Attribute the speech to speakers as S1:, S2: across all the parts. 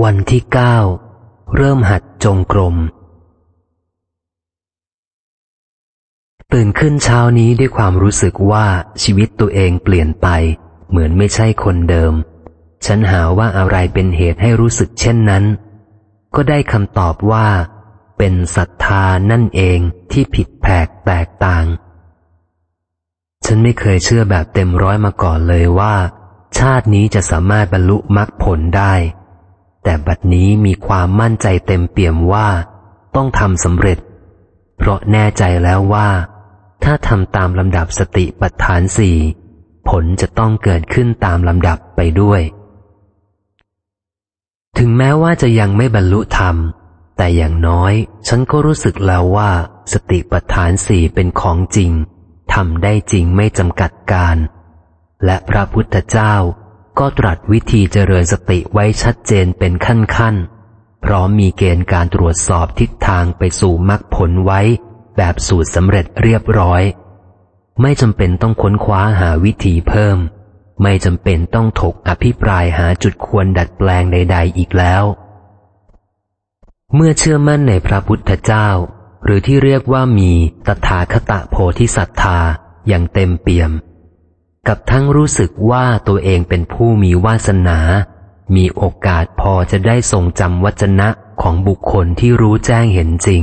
S1: วันที่เก้าเริ่มหัดจงกรม ตื่นขึ้นเช้านี้ด้วยความรู้สึกว่าชีวิตตัวเองเปลี่ยนไป เหมือนไม่ใช่คนเดิม ฉันหาว่าอะไรเป็นเหตุให้รู้สึกเช่นนั้น ก็ได้คำตอบว่า เป็นศรัทธานั่นเองที่ผิดแผกแตกต่าง ฉันไม่เคยเชื่อแบบเต็มร้อยมาก่อนเลยว่า ชาตินี้จะสามารถบรรลุมรรคผลได้ แต่บัดนี้มีความมั่นใจเต็มเปี่ยมว่า ต้องทำสำเร็จ เพราะแน่ใจแล้วว่า ถ้าทำตามลำดับสติปัฏฐานสี่ผลจะต้องเกิดขึ้นตามลำดับไปด้วย ถึงแม้ว่าจะยังไม่บรรลุธรรม แต่อย่างน้อย ฉันก็รู้สึกแล้วว่า สติปัฏฐานสี่เป็นของจริงทำได้จริงไม่จำกัดการ และพระพุทธเจ้า ก็ตรัสวิธีเจริญสติไว้ชัดเจนเป็นขั้นๆ พร้อมมีเกณฑ์การตรวจสอบทิศทางไปสู่มรรคผลไว้ แบบสูตรสำเร็จเรียบร้อย ไม่จำเป็นต้องค้นคว้าหาวิธีเพิ่ม ไม่จำเป็นต้องถกอภิปรายหาจุดควรดัดแปลงใด ๆ อีกแล้ว เมื่อเชื่อมั่นในพระพุทธเจ้า หรือที่เรียกว่ามีตถาคตโพธิศรัทธาอย่างเต็มเปี่ยม กับทั้งรู้สึกว่าตัวเองเป็นผู้มีวาสนา มีโอกาสพอจะได้ทรงจำวจนะของบุคคลที่รู้แจ้งเห็นจริง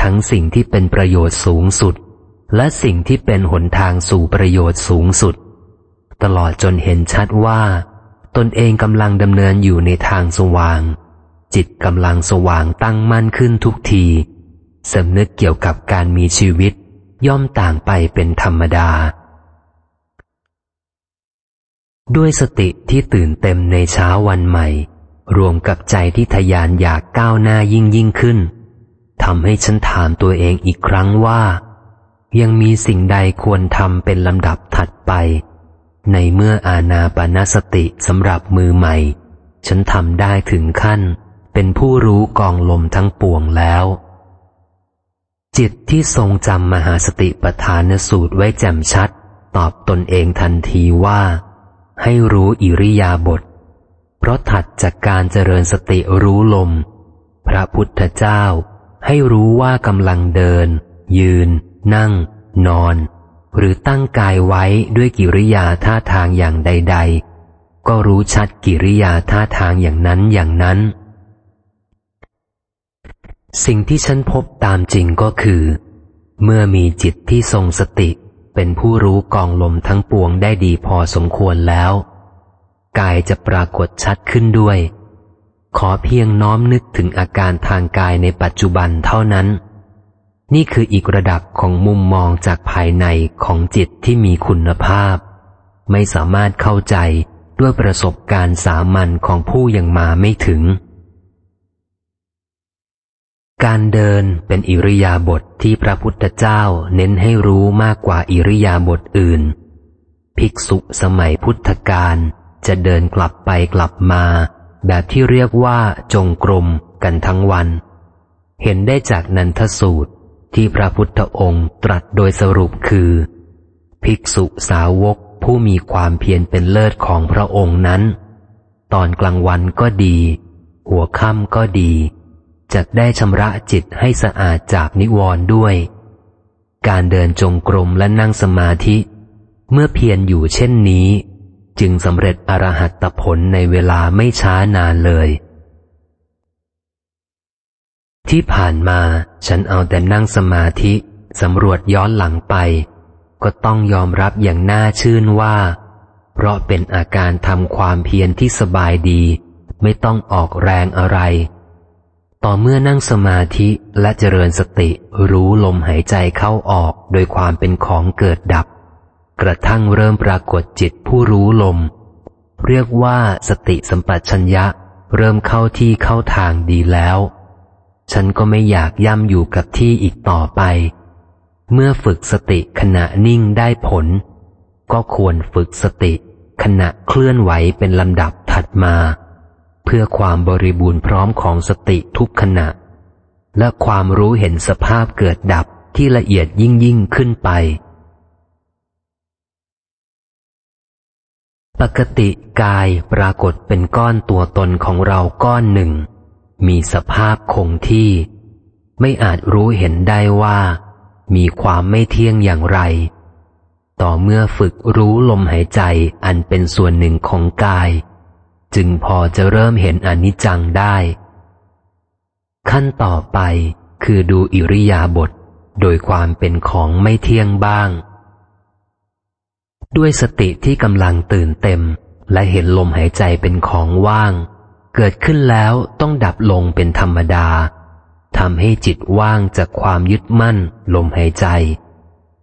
S1: ทั้งสิ่งที่เป็นประโยชน์สูงสุด และสิ่งที่เป็นหนทางสู่ประโยชน์สูงสุด ตลอดจนเห็นชัดว่า ตนเองกำลังดำเนินอยู่ในทางสว่าง จิตกำลังสว่างตั้งมั่นขึ้นทุกทีสำนึกเกี่ยวกับการมีชีวิต ย่อมต่างไปเป็นธรรมดา ด้วยสติที่ตื่นเต็มในเช้าวันใหม่ รวมกับใจที่ทยานอยากก้าวหน้ายิ่งยิ่งขึ้นทำให้ฉันถามตัวเองอีกครั้งว่า ยังมีสิ่งใดควรทำเป็นลำดับถัดไป ในเมื่ออาณาปณสติสำหรับมือใหม่ ฉันทำได้ถึงขั้น เป็นผู้รู้กองลมทั้งปวงแล้ว จิตที่ทรงจำมหาสติปทานสูตรไว้แจ่มชัด ตอบตนเองทันทีว่า ให้รู้อิริยาบถเพราะถัดจากการเจริญสติรู้ลม พระพุทธเจ้าให้รู้ว่ากำลังเดิน ยืน นั่ง นอน หรือตั้งกายไว้ด้วยกิริยาท่าทางอย่างใด ๆ ก็รู้ชัดกิริยาท่าทางอย่างนั้นอย่างนั้น สิ่งที่ฉันพบตามจริงก็คือ เมื่อมีจิตที่ทรงสติ เป็นผู้รู้กองลมทั้งปวงได้ดีพอสมควรแล้ว กายจะปรากฏชัดขึ้นด้วย ขอเพียงน้อมนึกถึงอาการทางกายในปัจจุบันเท่านั้น นี่คืออีกระดับของมุมมองจากภายในของจิตที่มีคุณภาพ ไม่สามารถเข้าใจด้วยประสบการณ์สามัญของผู้ยังมาไม่ถึง การเดินเป็นอิริยาบถทที่พระพุทธเจ้าเน้นให้รู้มากกว่าอิริยาบถอื่น ภิกษุสมัยพุทธกาลจะเดินกลับไปกลับมา แบบที่เรียกว่าจงกรมกันทั้งวัน เห็นได้จากนันทสูตรที่พระพุทธองค์ตรัสโดยสรุปคือ ภิกษุสาวกผู้มีความเพียรเป็นเลิศของพระองค์นั้น ตอนกลางวันก็ดี หัวค่ำก็ดี จะได้ชำระจิตให้สะอาดจากนิวรณ์ด้วย การเดินจงกรมและนั่งสมาธิ เมื่อเพียรอยู่เช่นนี้ จึงสำเร็จอรหัตผลในเวลาไม่ช้านานเลย ที่ผ่านมาฉันเอาแต่นั่งสมาธิสำรวจย้อนหลังไป ก็ต้องยอมรับอย่างน่าชื่นว่า เพราะเป็นอาการทำความเพียรที่สบายดี ไม่ต้องออกแรงอะไร ต่อเมื่อนั่งสมาธิและเจริญสติรู้ลมหายใจเข้าออกโดยความเป็นของเกิดดับ กระทั่งเริ่มปรากฏจิตผู้รู้ลม เรียกว่าสติสัมปชัญญะ เริ่มเข้าที่เข้าทางดีแล้ว ฉันก็ไม่อยากย่ำอยู่กับที่อีกต่อไป เมื่อฝึกสติขณะนิ่งได้ผล ก็ควรฝึกสติขณะเคลื่อนไหวเป็นลำดับถัดมา เพื่อความบริบูรณ์พร้อมของสติทุกขณะ และความรู้เห็นสภาพเกิดดับที่ละเอียดยิ่งยิ่งขึ้นไป ปกติกายปรากฏเป็นก้อนตัวตนของเราก้อนหนึ่ง มีสภาพคงที่ ไม่อาจรู้เห็นได้ว่า มีความไม่เที่ยงอย่างไร ต่อเมื่อฝึกรู้ลมหายใจอันเป็นส่วนหนึ่งของกาย จึงพอจะเริ่มเห็นอนิจจังได้ ขั้นต่อไปคือดูอิริยาบถโดยความเป็นของไม่เที่ยงบ้าง ด้วยสติที่กำลังตื่นเต็ม และเห็นลมหายใจเป็นของว่าง เกิดขึ้นแล้วต้องดับลงเป็นธรรมดาทำให้จิตว่างจากความยึดมั่น ลมหายใจ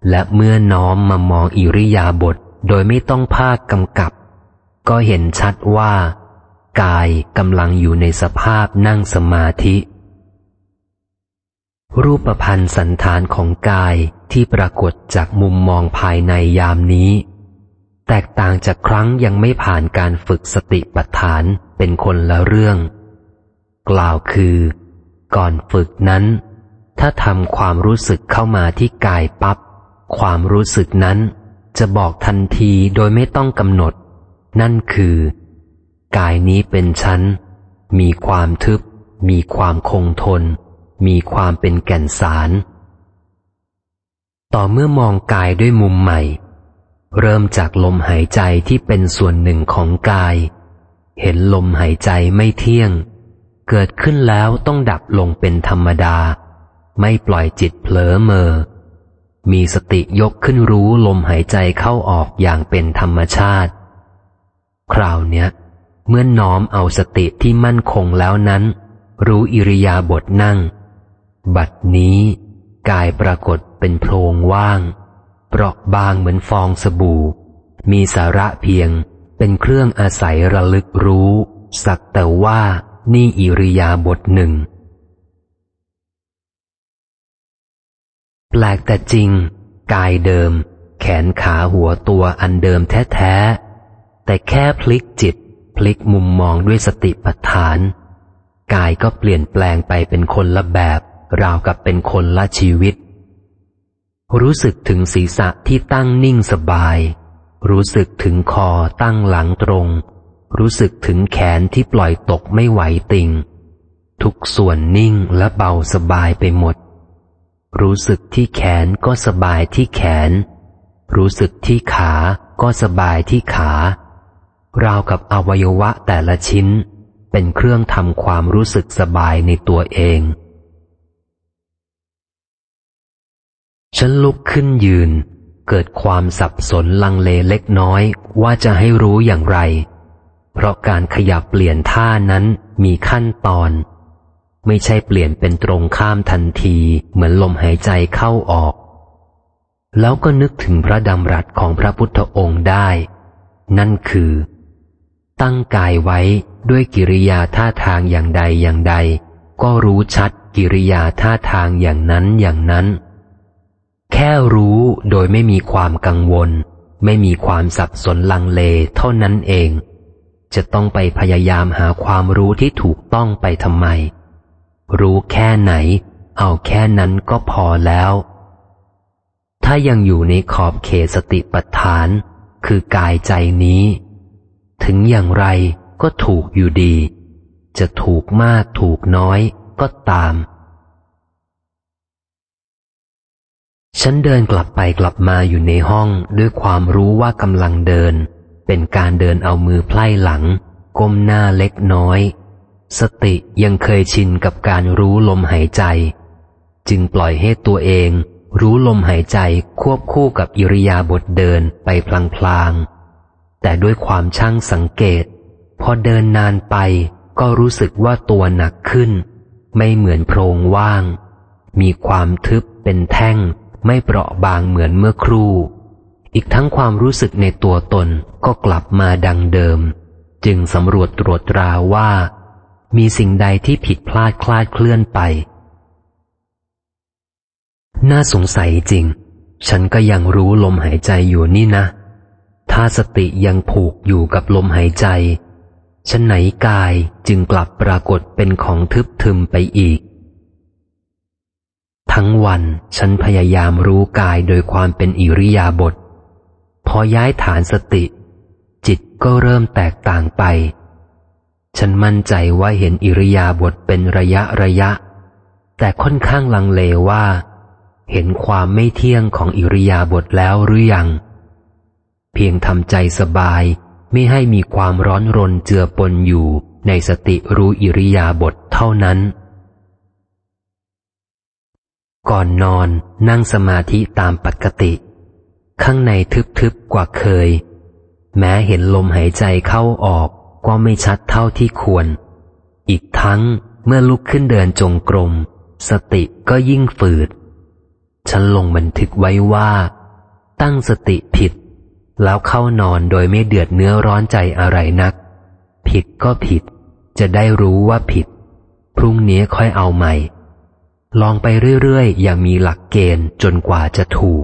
S1: และเมื่อน้อมมามองอิริยาบถโดยไม่ต้องภาคกำกับ ก็เห็นชัดว่า กายกำลังอยู่ในสภาพนั่งสมาธิ รูปพันธ์สันฐานของกายที่ปรากฏจากมุมมองภายในยามนี้ แตกต่างจากครั้งยังไม่ผ่านการฝึกสติปัฏฐานเป็นคนละเรื่อง กล่าวคือ ก่อนฝึกนั้น ถ้าทำความรู้สึกเข้ามาที่กายปับ๊บความรู้สึกนั้นจะบอกทันทีโดยไม่ต้องกำหนด นั่นคือ กายนี้เป็นชั้น มีความทึบ มีความคงทน มีความเป็นแก่นสาร ต่อเมื่อมองกายด้วยมุมใหม่ เริ่มจากลมหายใจที่เป็นส่วนหนึ่งของกาย เห็นลมหายใจไม่เที่ยง เกิดขึ้นแล้วต้องดับลงเป็นธรรมดา ไม่ปล่อยจิตเผลอเมอมีสติยกขึ้นรู้ลมหายใจเข้าออกอย่างเป็นธรรมชาติ คราวเนี้ย เมื่อน้อมเอาสติที่มั่นคงแล้วนั้น รู้อิริยาบถนั่ง บัดนี้ กายปรากฏเป็นโพรงว่าง เปราะบางเหมือนฟองสบู่ มีสาระเพียงเป็นเครื่องอาศัยระลึกรู้ สักแต่ว่านี่อิริยาบถหนึ่งแปลกแต่จริง กายเดิม แขนขาหัวตัวอันเดิมแท้ๆ แต่แค่พลิกจิต พลิกมุมมองด้วยสติปัฏฐาน กายก็เปลี่ยนแปลงไปเป็นคนละแบบ ราวกับเป็นคนละชีวิต รู้สึกถึงศีรษะที่ตั้งนิ่งสบาย รู้สึกถึงคอตั้งหลังตรง รู้สึกถึงแขนที่ปล่อยตกไม่ไหวติงทุกส่วนนิ่งและเบาสบายไปหมด รู้สึกที่แขนก็สบายที่แขน รู้สึกที่ขาก็สบายที่ขา ราวกับอวัยวะแต่ละชิ้น เป็นเครื่องทำความรู้สึกสบายในตัวเอง ฉันลุกขึ้นยืน เกิดความสับสนลังเลเล็กน้อยว่าจะให้รู้อย่างไร เพราะการขยับเปลี่ยนท่านั้นมีขั้นตอน ไม่ใช่เปลี่ยนเป็นตรงข้ามทันทีเหมือนลมหายใจเข้าออกแล้วก็นึกถึงพระดำรัสของพระพุทธองค์ได้ นั่นคือ ตั้งกายไว้ด้วยกิริยาท่าทางอย่างใดอย่างใด ก็รู้ชัดกิริยาท่าทางอย่างนั้นอย่างนั้น แค่รู้โดยไม่มีความกังวล ไม่มีความสับสนลังเลเท่านั้นเอง จะต้องไปพยายามหาความรู้ที่ถูกต้องไปทำไม รู้แค่ไหน เอาแค่นั้นก็พอแล้ว ถ้ายังอยู่ในขอบเขตสติปัฏฐาน คือกายใจนี้ ถึงอย่างไรก็ถูกอยู่ดี จะถูกมากถูกน้อยก็ตาม ฉันเดินกลับไปกลับมาอยู่ในห้องด้วยความรู้ว่ากำลังเดิน เป็นการเดินเอามือไพล่หลัง ก้มหน้าเล็กน้อย สติยังเคยชินกับการรู้ลมหายใจ จึงปล่อยให้ตัวเอง รู้ลมหายใจควบคู่กับอิริยาบถเดินไปพลางๆ แต่ด้วยความช่างสังเกต พอเดินนานไปก็รู้สึกว่าตัวหนักขึ้น ไม่เหมือนโพรงว่าง มีความทึบเป็นแท่ง ไม่เปราะบางเหมือนเมื่อครู่ อีกทั้งความรู้สึกในตัวตนก็กลับมาดังเดิม จึงสำรวจตรวจตราว่า มีสิ่งใดที่ผิดพลาดคลาดเคลื่อนไป น่าสงสัยจริง ฉันก็ยังรู้ลมหายใจอยู่นี่นะ ถ้าสติยังผูกอยู่กับลมหายใจฉันไหนกายจึงกลับปรากฏเป็นของทึบทึมไปอีก ทั้งวันฉันพยายามรู้กายโดยความเป็นอิริยาบถพอย้ายฐานสติ จิตก็เริ่มแตกต่างไป ฉันมั่นใจว่าเห็นอิริยาบถเป็นระยะระยะ แต่ค่อนข้างลังเลว่า เห็นความไม่เที่ยงของอิริยาบถแล้วหรือยัง เพียงทำใจสบาย ไม่ให้มีความร้อนรนเจือปนอยู่ในสติรู้อิริยาบถเท่านั้น ก่อนนอนนั่งสมาธิตามปกติ ข้างในทึบๆกว่าเคย แม้เห็นลมหายใจเข้าออกก็ไม่ชัดเท่าที่ควร อีกทั้งเมื่อลุกขึ้นเดินจงกรม สติก็ยิ่งฝืด ฉันลงบันทึกไว้ว่า ตั้งสติผิด แล้วเข้านอนโดยไม่เดือดเนื้อร้อนใจอะไรนัก ผิดก็ผิด จะได้รู้ว่าผิด พรุ่งนี้ค่อยเอาใหม่ ลองไปเรื่อยๆ อย่างมีหลักเกณฑ์จนกว่าจะถูก